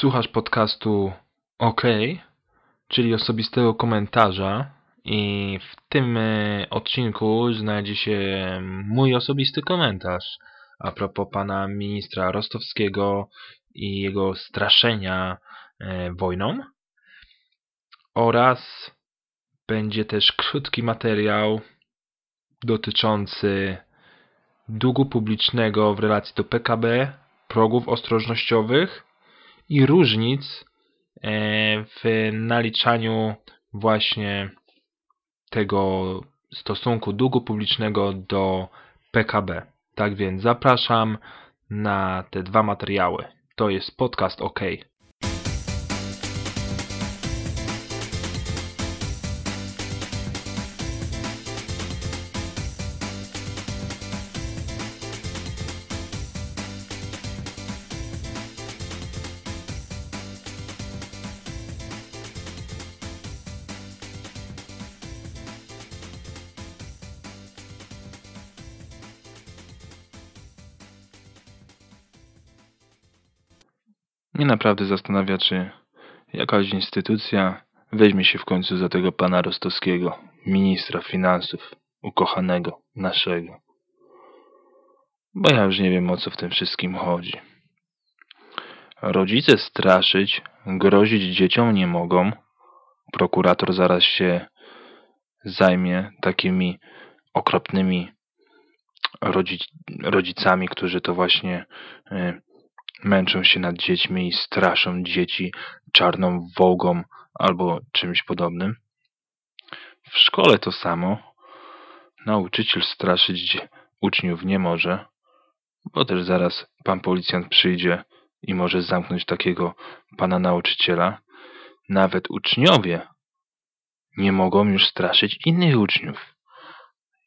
Słuchasz podcastu OK, czyli osobistego komentarza i w tym e, odcinku znajdzie się mój osobisty komentarz a propos pana ministra Rostowskiego i jego straszenia e, wojną. Oraz będzie też krótki materiał dotyczący długu publicznego w relacji do PKB, progów ostrożnościowych i różnic e, w naliczaniu właśnie tego stosunku długu publicznego do PKB. Tak więc zapraszam na te dwa materiały. To jest podcast OK. Mnie naprawdę zastanawia, czy jakaś instytucja weźmie się w końcu za tego pana Rostowskiego, ministra finansów, ukochanego, naszego. Bo ja już nie wiem, o co w tym wszystkim chodzi. Rodzice straszyć, grozić dzieciom nie mogą. Prokurator zaraz się zajmie takimi okropnymi rodzic rodzicami, którzy to właśnie y, męczą się nad dziećmi i straszą dzieci czarną wołgą albo czymś podobnym. W szkole to samo. Nauczyciel straszyć uczniów nie może, bo też zaraz pan policjant przyjdzie i może zamknąć takiego pana nauczyciela. Nawet uczniowie nie mogą już straszyć innych uczniów.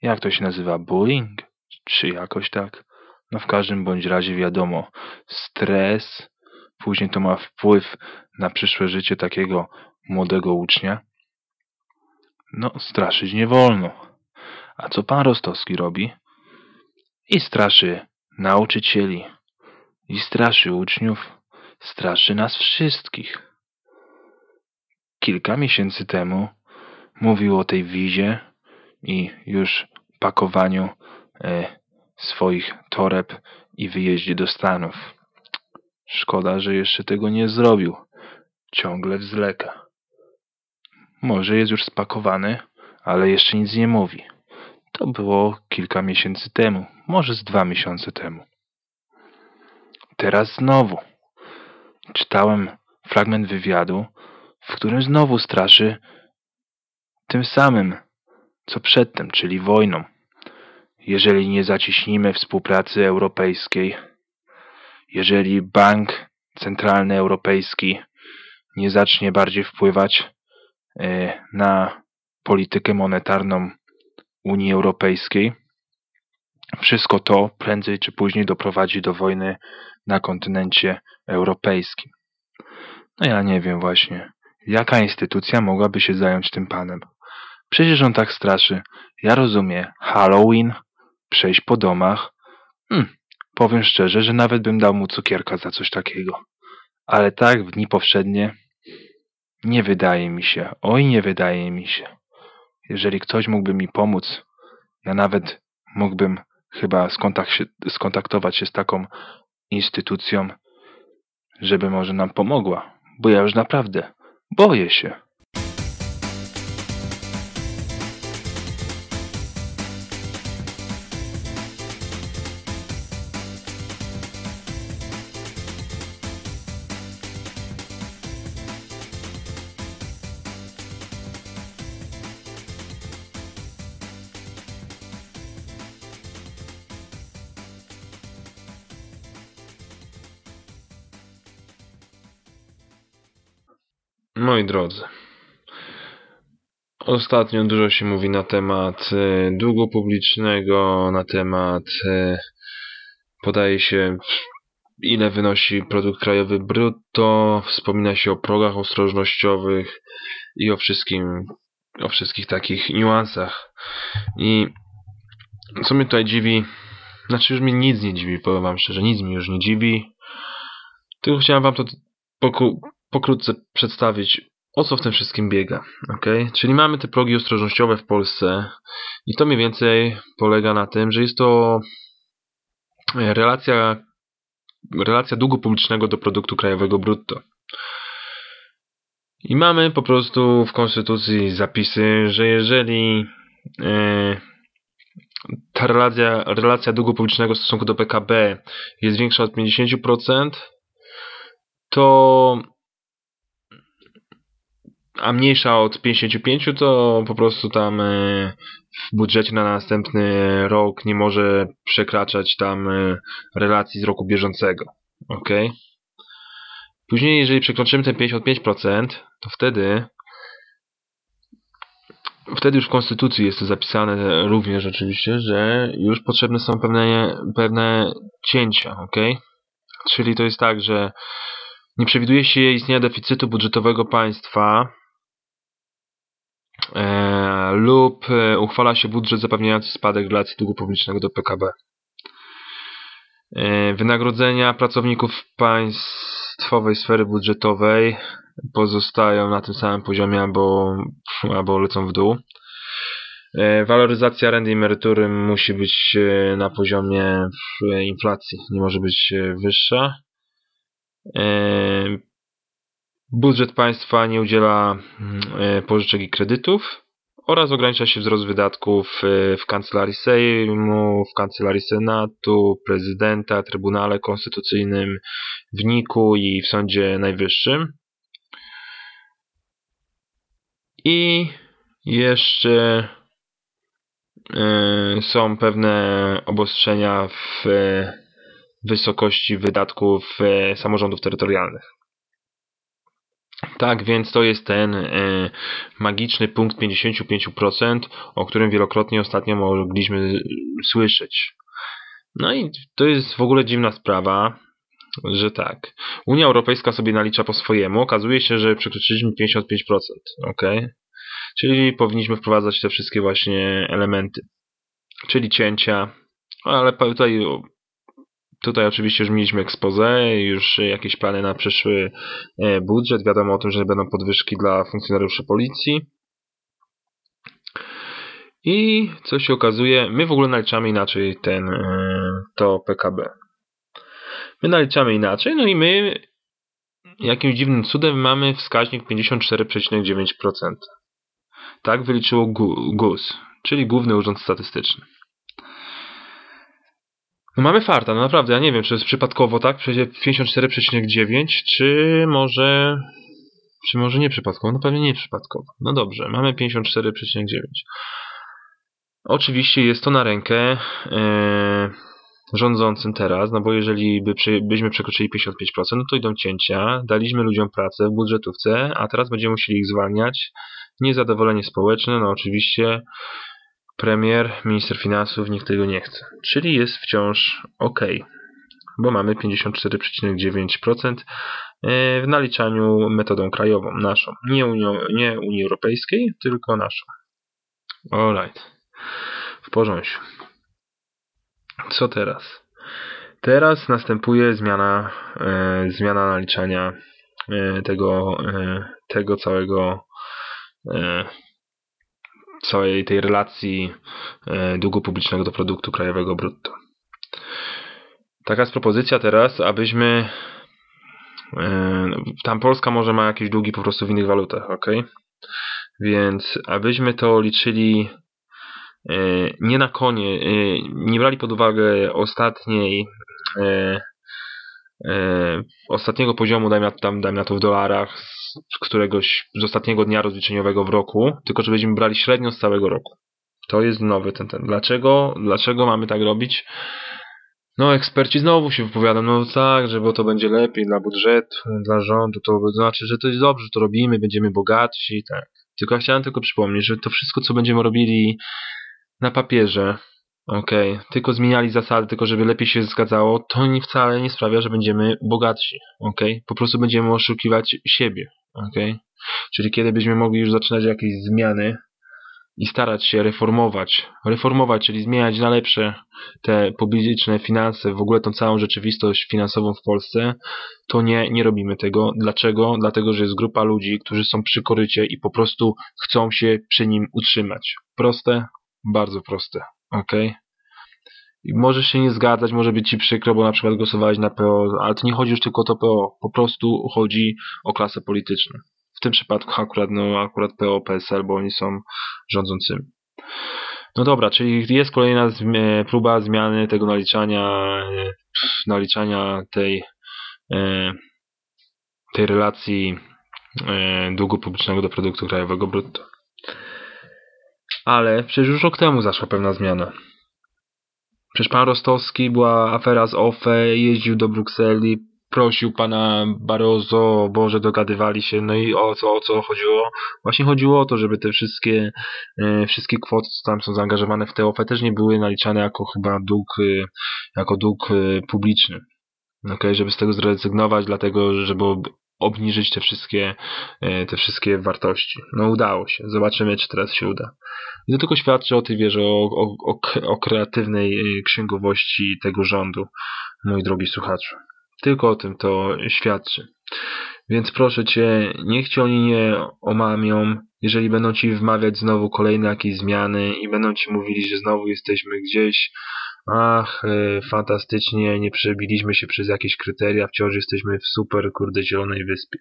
Jak to się nazywa? Bullying? Czy jakoś tak? No w każdym bądź razie wiadomo, stres, później to ma wpływ na przyszłe życie takiego młodego ucznia. No, straszyć nie wolno. A co pan Rostowski robi? I straszy nauczycieli, i straszy uczniów, straszy nas wszystkich. Kilka miesięcy temu mówił o tej wizie i już pakowaniu e, swoich toreb i wyjeździe do Stanów. Szkoda, że jeszcze tego nie zrobił. Ciągle wzleka. Może jest już spakowany, ale jeszcze nic nie mówi. To było kilka miesięcy temu, może z dwa miesiące temu. Teraz znowu. Czytałem fragment wywiadu, w którym znowu straszy tym samym, co przedtem, czyli wojną jeżeli nie zacieśnimy współpracy europejskiej, jeżeli Bank Centralny Europejski nie zacznie bardziej wpływać e, na politykę monetarną Unii Europejskiej, wszystko to prędzej czy później doprowadzi do wojny na kontynencie europejskim. No ja nie wiem właśnie, jaka instytucja mogłaby się zająć tym panem. Przecież on tak straszy. Ja rozumiem, Halloween, przejść po domach. Hmm, powiem szczerze, że nawet bym dał mu cukierka za coś takiego. Ale tak w dni powszednie nie wydaje mi się, oj nie wydaje mi się. Jeżeli ktoś mógłby mi pomóc, ja nawet mógłbym chyba skontakt się, skontaktować się z taką instytucją, żeby może nam pomogła, bo ja już naprawdę boję się. Moi drodzy, ostatnio dużo się mówi na temat e, długu publicznego, na temat e, podaje się ile wynosi produkt krajowy brutto, wspomina się o progach ostrożnościowych i o wszystkim, o wszystkich takich niuansach. I co mnie tutaj dziwi, znaczy już mnie nic nie dziwi, powiem wam szczerze, nic mi już nie dziwi. Tylko chciałem wam to pokrótce przedstawić, o co w tym wszystkim biega. Okay? Czyli mamy te progi ostrożnościowe w Polsce i to mniej więcej polega na tym, że jest to relacja, relacja długu publicznego do produktu krajowego brutto. I mamy po prostu w Konstytucji zapisy, że jeżeli e, ta relacja, relacja długu publicznego w stosunku do PKB jest większa od 50%, to a mniejsza od 55, to po prostu tam e, w budżecie na następny rok nie może przekraczać tam e, relacji z roku bieżącego. Ok? Później, jeżeli przekroczymy ten 55%, to wtedy wtedy już w Konstytucji jest to zapisane również oczywiście, że już potrzebne są pewne, pewne cięcia, ok? Czyli to jest tak, że nie przewiduje się istnienia deficytu budżetowego państwa lub e, uchwala się budżet zapewniający spadek relacji długu publicznego do PKB. E, wynagrodzenia pracowników państwowej sfery budżetowej pozostają na tym samym poziomie albo, albo lecą w dół. E, waloryzacja renty i emerytury musi być e, na poziomie inflacji, nie może być e, wyższa. Budżet państwa nie udziela pożyczek i kredytów oraz ogranicza się wzrost wydatków w Kancelarii Sejmu, w Kancelarii Senatu, Prezydenta, Trybunale Konstytucyjnym, w NIK-u i w Sądzie Najwyższym. I jeszcze y, są pewne obostrzenia w wysokości wydatków samorządów terytorialnych. Tak, więc to jest ten y, magiczny punkt 55%, o którym wielokrotnie ostatnio mogliśmy słyszeć. No i to jest w ogóle dziwna sprawa, że tak. Unia Europejska sobie nalicza po swojemu. Okazuje się, że przekroczyliśmy 55%. Ok? Czyli powinniśmy wprowadzać te wszystkie właśnie elementy. Czyli cięcia. Ale tutaj, tutaj oczywiście już mieliśmy expose, już jakieś plany na przyszły e, budżet. Wiadomo o tym, że będą podwyżki dla funkcjonariuszy policji. I co się okazuje, my w ogóle naliczamy inaczej ten, e, to PKB. My naliczamy inaczej, no i my jakimś dziwnym cudem mamy wskaźnik 54,9%. Tak wyliczyło GUS, czyli Główny Urząd Statystyczny. No mamy farta, no naprawdę, ja nie wiem, czy jest przypadkowo, tak? Przecież 54,9, czy może... Czy może nie przypadkowo? No pewnie nie przypadkowo. No dobrze, mamy 54,9. Oczywiście jest to na rękę... Yy rządzącym teraz, no bo jeżeli by byśmy przekroczyli 55%, no to idą cięcia, daliśmy ludziom pracę w budżetówce, a teraz będziemy musieli ich zwalniać. Niezadowolenie społeczne, no oczywiście premier, minister finansów, nikt tego nie chce. Czyli jest wciąż ok, bo mamy 54,9% e, w naliczaniu metodą krajową, naszą. Nie, Unią, nie Unii Europejskiej, tylko naszą. Alright. W porządku. Co teraz? Teraz następuje zmiana, e, zmiana naliczania e, tego, e, tego całego e, całej tej relacji e, długu publicznego do produktu krajowego brutto. Taka jest propozycja teraz, abyśmy e, tam Polska może ma jakieś długi po prostu w innych walutach, ok? Więc abyśmy to liczyli E, nie na konie, nie brali pod uwagę ostatniej ostatniego poziomu, dajmy na, tam, dajmy na to w dolarach, z któregoś, z ostatniego dnia rozliczeniowego w roku, tylko żebyśmy brali średnią z całego roku. To jest nowy ten, ten. Dlaczego, dlaczego mamy tak robić? No, eksperci znowu się wypowiadają, no tak, że bo to będzie lepiej dla budżetu, dla rządu, to znaczy, że to jest dobrze, to robimy, będziemy bogatsi, tak. Tylko ja chciałem tylko przypomnieć, że to wszystko, co będziemy robili na papierze, okej, okay, tylko zmieniali zasady, tylko żeby lepiej się zgadzało, to nie wcale nie sprawia, że będziemy bogatsi, okej, okay? po prostu będziemy oszukiwać siebie, okej, okay? czyli kiedy byśmy mogli już zaczynać jakieś zmiany, i starać się reformować, reformować, czyli zmieniać na lepsze te publiczne finanse, w ogóle tą całą rzeczywistość finansową w Polsce, to nie, nie robimy tego. Dlaczego? Dlatego, że jest grupa ludzi, którzy są przy korycie i po prostu chcą się przy nim utrzymać. Proste? Bardzo proste. Ok? I możesz się nie zgadzać, może być ci przykro, bo na przykład głosowałeś na PO, ale to nie chodzi już tylko o to PO, po prostu chodzi o klasę polityczną. W tym przypadku akurat, no, akurat PO, PSL, bo oni są rządzącymi. No dobra, czyli jest kolejna zmi- próba zmiany tego naliczania, e, naliczania tej, e, tej relacji e, długu publicznego do produktu krajowego brutto. Ale przecież już rok temu zaszła pewna zmiana. Przecież pan Rostowski, była afera z OFE, jeździł do Brukseli, prosił pana Barroso, Boże, dogadywali się, no i o co, o co chodziło? Właśnie chodziło o to, żeby te wszystkie, e, wszystkie kwoty, co tam są zaangażowane w te OFE, też nie były naliczane jako chyba dług, e, jako dług e, publiczny. Okay, żeby z tego zrezygnować, dlatego, ob- obniżyć te wszystkie, e, te wszystkie wartości. No udało się. Zobaczymy, czy teraz się uda. I to tylko świadczy o tej wierze, o, o, o, o kreatywnej e, księgowości tego rządu, mój drogi słuchaczu. Tylko o tym to świadczy. Więc proszę cię, niech ci oni nie omamią, jeżeli będą ci wmawiać znowu kolejne jakieś zmiany i będą ci mówili, że znowu jesteśmy gdzieś, ach, e, fantastycznie, nie przebiliśmy się przez jakieś kryteria, wciąż jesteśmy w super, kurde, zielonej wyspie.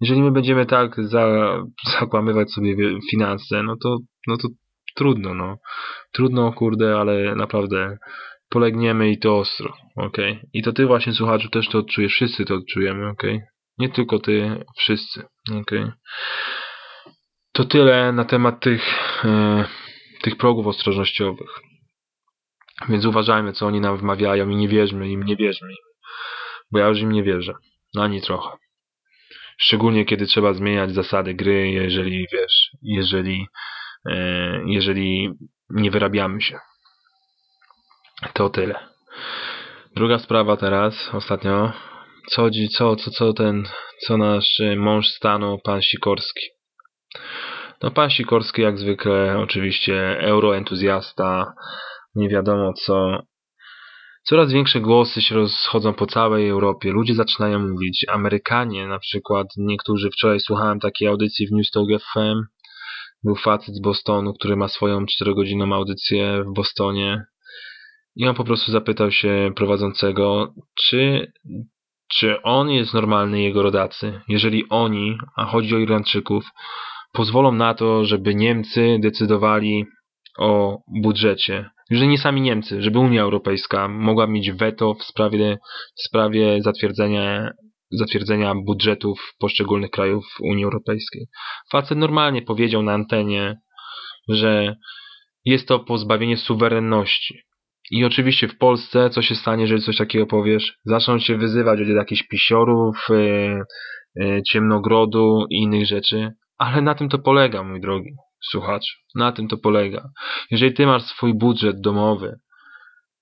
Jeżeli my będziemy tak za, zakłamywać sobie finanse, no to, no to trudno, no. Trudno, kurde, ale naprawdę polegniemy i to ostro, okej? I to ty właśnie, słuchaczu, też to odczujesz, wszyscy to odczujemy, okej? Nie tylko ty, wszyscy, okej? To tyle na temat tych, e, tych progów ostrożnościowych. Więc uważajmy, co oni nam wmawiają i nie wierzmy im, nie wierzmy im. Bo ja już im nie wierzę. Ani trochę. Szczególnie kiedy trzeba zmieniać zasady gry, jeżeli wiesz, jeżeli, e, jeżeli nie wyrabiamy się. To tyle. Druga sprawa teraz, ostatnio. Co, co, co, co ten, co nasz e, mąż stanu, pan Sikorski. No pan Sikorski jak zwykle, oczywiście euroentuzjasta, nie wiadomo co. Coraz większe głosy się rozchodzą po całej Europie. Ludzie zaczynają mówić. Amerykanie na przykład, niektórzy, wczoraj słuchałem takiej audycji w News Talk FM. Był facet z Bostonu, który ma swoją 4-godzinną audycję w Bostonie. I on po prostu zapytał się prowadzącego, czy, czy on jest normalny, jego rodacy. Jeżeli oni, a chodzi o Irlandczyków, pozwolą na to, żeby Niemcy decydowali o budżecie. Że nie sami Niemcy, żeby Unia Europejska mogła mieć weto w sprawie, w sprawie zatwierdzenia, zatwierdzenia budżetów poszczególnych krajów Unii Europejskiej. Facet normalnie powiedział na antenie, że jest to pozbawienie suwerenności. I oczywiście w Polsce, co się stanie, jeżeli coś takiego powiesz? Zaczną cię wyzywać od jakichś pisiorów, yy, yy, ciemnogrodu i innych rzeczy. Ale na tym to polega, mój drogi słuchacz. Na tym to polega. Jeżeli ty masz swój budżet domowy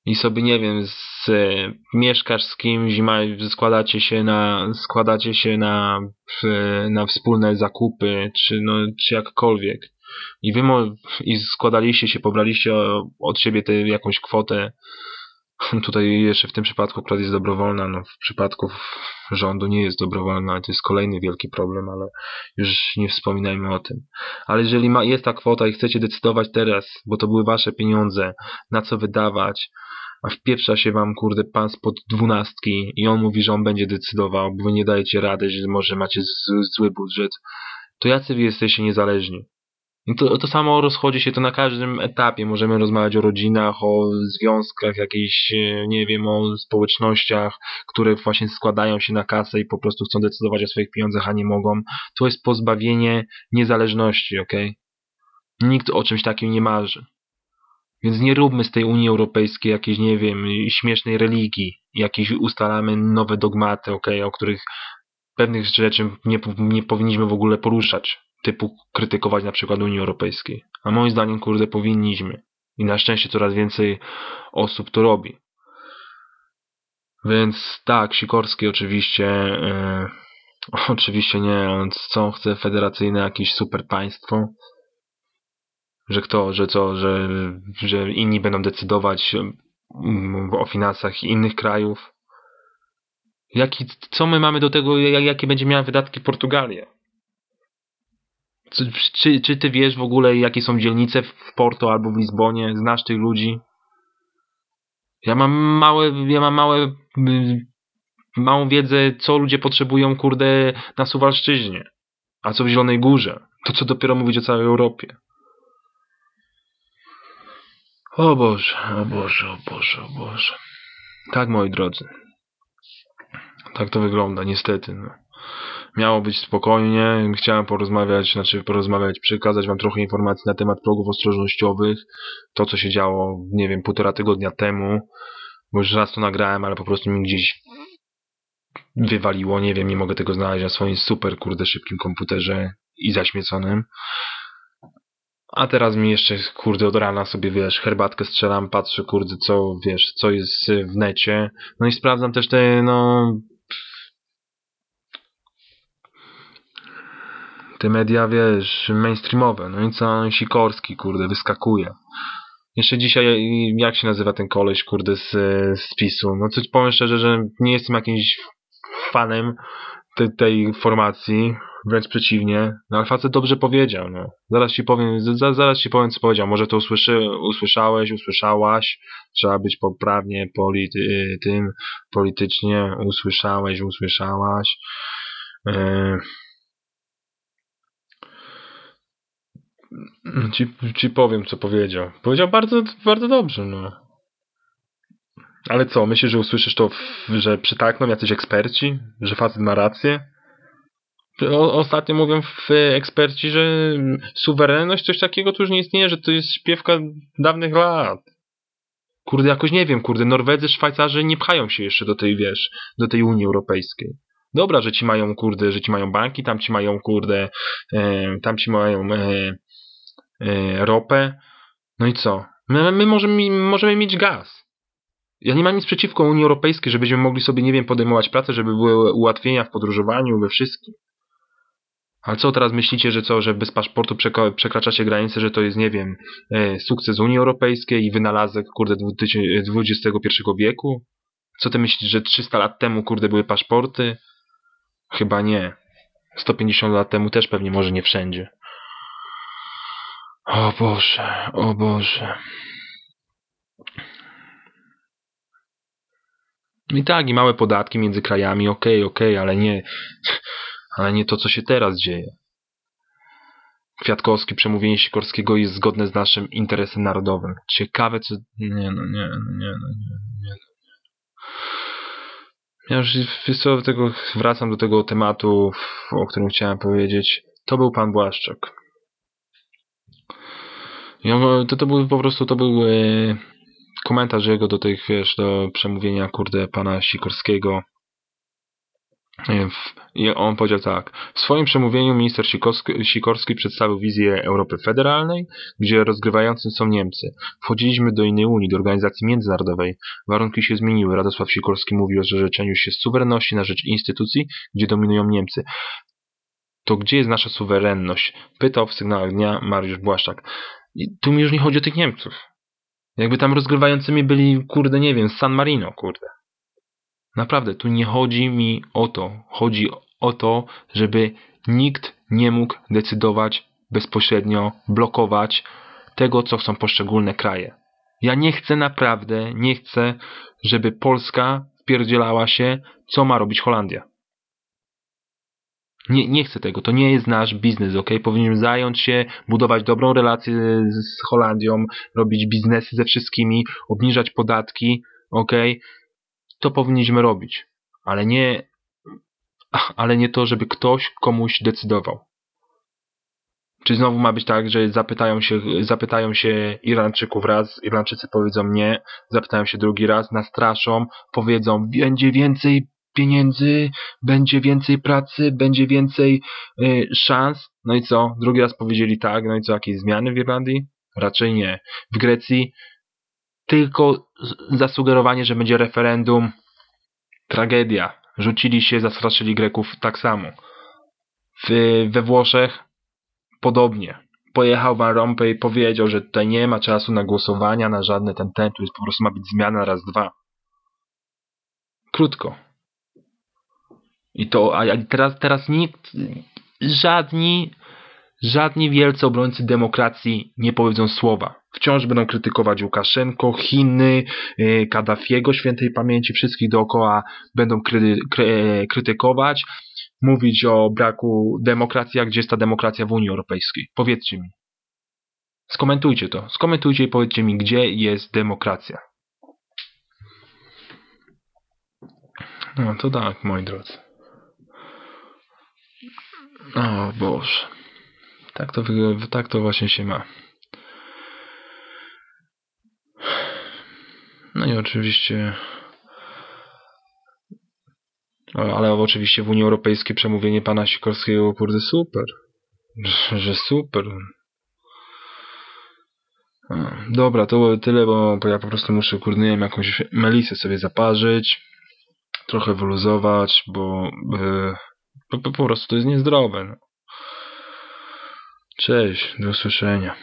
i sobie, nie wiem, z, e, mieszkasz z kimś i ma, składacie się na, składacie się na, w- na wspólne zakupy, czy, no, czy jakkolwiek. I wy i składaliście się, pobraliście od siebie tę jakąś kwotę. Tutaj jeszcze w tym przypadku akurat jest dobrowolna, no w przypadku rządu nie jest dobrowolna, to jest kolejny wielki problem, ale już nie wspominajmy o tym. Ale jeżeli ma, jest ta kwota i chcecie decydować teraz, bo to były wasze pieniądze, na co wydawać, a wpieprza się wam, kurde, pan spod dwunastki i on mówi, że on będzie decydował, bo wy nie dajecie rady, że może macie zły budżet, to jacy wy jesteście niezależni? I to, to samo rozchodzi się to na każdym etapie. Możemy rozmawiać o rodzinach, o związkach, jakichś, e, nie wiem, o społecznościach, które właśnie składają się na kasę i po prostu chcą decydować o swoich pieniądzach, a nie mogą. To jest pozbawienie niezależności, ok? Nikt o czymś takim nie marzy. Więc nie róbmy z tej Unii Europejskiej jakiejś, nie wiem, śmiesznej religii, jakieś ustalamy nowe dogmaty, ok, o których pewnych rzeczy nie, nie powinniśmy w ogóle poruszać, typu krytykować na przykład Unii Europejskiej. A moim zdaniem, kurde, powinniśmy. I na szczęście coraz więcej osób to robi. Więc tak, Sikorski oczywiście, e, oczywiście nie, on co chce, federacyjne jakieś super państwo. Że kto, że co, że, że inni będą decydować o finansach innych krajów. Jaki, co my mamy do tego, jak- jakie będzie miała wydatki Portugalia? Czy, czy ty wiesz w ogóle, jakie są dzielnice w Porto albo w Lizbonie? Znasz tych ludzi? Ja mam małe, ja mam małe, y, małą wiedzę, co ludzie potrzebują, kurde, na Suwalszczyźnie. A co w Zielonej Górze? To co dopiero mówić o całej Europie. O Boże, o Boże, o Boże, o Boże. Tak, moi drodzy. Tak to wygląda, niestety. No. Miało być spokojnie. Chciałem porozmawiać, znaczy porozmawiać, przekazać wam trochę informacji na temat progów ostrożnościowych. To, co się działo, nie wiem, półtora tygodnia temu. Bo już raz to nagrałem, ale po prostu mi gdzieś wywaliło. Nie wiem, nie mogę tego znaleźć na swoim super, kurde, szybkim komputerze i zaśmieconym. A teraz mi jeszcze, kurde, od rana sobie, wiesz, herbatkę strzelam, patrzę, kurde, co, wiesz, co jest w necie. No i sprawdzam też te, no... Te media, wiesz, mainstreamowe. No i co, Sikorski, kurde, wyskakuje. Jeszcze dzisiaj, jak się nazywa ten koleś, kurde, z, z PiSu? No coś powiem szczerze, że nie jestem jakimś fanem tej, tej formacji, wręcz przeciwnie. No ale facet dobrze powiedział, no. Zaraz ci powiem, za, zaraz ci powiem, co powiedział. Może to usłyszy, usłyszałeś, usłyszałaś. Trzeba być poprawnie polity, tym, politycznie. Usłyszałeś, usłyszałaś. Yy. Ci, ci powiem, co powiedział. Powiedział bardzo, bardzo dobrze, no. Ale co, myślisz, że usłyszysz to, że przytakną jacyś eksperci? Że facet ma rację? O, ostatnio mówią w eksperci, że suwerenność, coś takiego tu już nie istnieje, że to jest śpiewka dawnych lat. Kurde, jakoś nie wiem, kurde, Norwedzy, Szwajcarzy nie pchają się jeszcze do tej, wiesz, do tej Unii Europejskiej. Dobra, że ci mają, kurde, że ci mają banki, tam ci mają, kurde, e, tam ci mają e, ropę. No i co? My, my możemy, możemy mieć gaz. Ja nie mam nic przeciwko Unii Europejskiej, żebyśmy mogli sobie, nie wiem, podejmować pracę, żeby były ułatwienia w podróżowaniu, we wszystkim. Ale co teraz myślicie, że co, że bez paszportu przekraczacie granicę, że to jest, nie wiem, e, sukces Unii Europejskiej i wynalazek, kurde, XXI wieku? Co ty myślisz, że 300 lat temu, kurde, były paszporty? Chyba nie. 150 lat temu też pewnie może nie wszędzie. O Boże, o Boże. I tak, i małe podatki między krajami, okej, okej, ale nie, ale nie to, co się teraz dzieje. Kwiatkowski, przemówienie Sikorskiego jest zgodne z naszym interesem narodowym. Ciekawe, co... Nie no, nie, no, nie, no, nie, nie, nie. Ja już wiesz tego, wracam do tego tematu, o którym chciałem powiedzieć. To był pan Błaszczak. Ja, to, to był po prostu, to był e, komentarz jego do tych, wiesz, do przemówienia, kurde, pana Sikorskiego. E, on powiedział tak. W swoim przemówieniu minister Sikorski, Sikorski przedstawił wizję Europy Federalnej, gdzie rozgrywającym są Niemcy. Wchodziliśmy do innej Unii, do organizacji międzynarodowej. Warunki się zmieniły. Radosław Sikorski mówił o zrzeczeniu się suwerenności na rzecz instytucji, gdzie dominują Niemcy. To gdzie jest nasza suwerenność? Pytał w sygnałach dnia Mariusz Błaszczak. I tu mi już nie chodzi o tych Niemców. Jakby tam rozgrywającymi byli, kurde, nie wiem, San Marino, kurde. Naprawdę, tu nie chodzi mi o to. Chodzi o to, żeby nikt nie mógł decydować bezpośrednio, blokować tego, co chcą poszczególne kraje. Ja nie chcę naprawdę, nie chcę, żeby Polska wpierdzielała się, co ma robić Holandia. Nie, nie chcę tego, to nie jest nasz biznes, ok? Powinniśmy zająć się, budować dobrą relację z Holandią, robić biznesy ze wszystkimi, obniżać podatki, ok? To powinniśmy robić, ale nie, ale nie to, żeby ktoś komuś decydował. Czy znowu ma być tak, że zapytają się, zapytają się Irlandczyków raz, Irlandczycy powiedzą nie, zapytają się drugi raz, nastraszą, powiedzą będzie więcej pieniędzy, będzie więcej pracy, będzie więcej y, szans. No i co? Drugi raz powiedzieli tak, no i co? Jakieś zmiany w Irlandii? Raczej nie. W Grecji tylko zasugerowanie, że będzie referendum. Tragedia. Rzucili się, zastraszyli Greków tak samo. W, we Włoszech podobnie. pojechał Van Rompuy powiedział, że tutaj nie ma czasu na głosowania, na żadne ten, ten, tu jest po prostu ma być zmiana raz, dwa. Krótko. I to, a teraz, teraz nikt, żadni, żadni wielcy obrońcy demokracji nie powiedzą słowa. Wciąż będą krytykować Łukaszenko, Chiny, yy, Kaddafiego, świętej pamięci, wszystkich dookoła będą kry, kry, krytykować, mówić o braku demokracji, a gdzie jest ta demokracja w Unii Europejskiej. Powiedzcie mi. Skomentujcie to. Skomentujcie i powiedzcie mi, gdzie jest demokracja. No to tak, moi drodzy. O Boże. Tak to, tak to właśnie się ma. No i oczywiście. Ale oczywiście w Unii Europejskiej przemówienie pana Sikorskiego, kurde, super. Że- super. Dobra, to było tyle, bo, ja po prostu muszę, kurde, nie wiem, jakąś melisę sobie zaparzyć, trochę wyluzować, bo, e, po, po, prostu to jest niezdrowe. No. Cześć, do usłyszenia.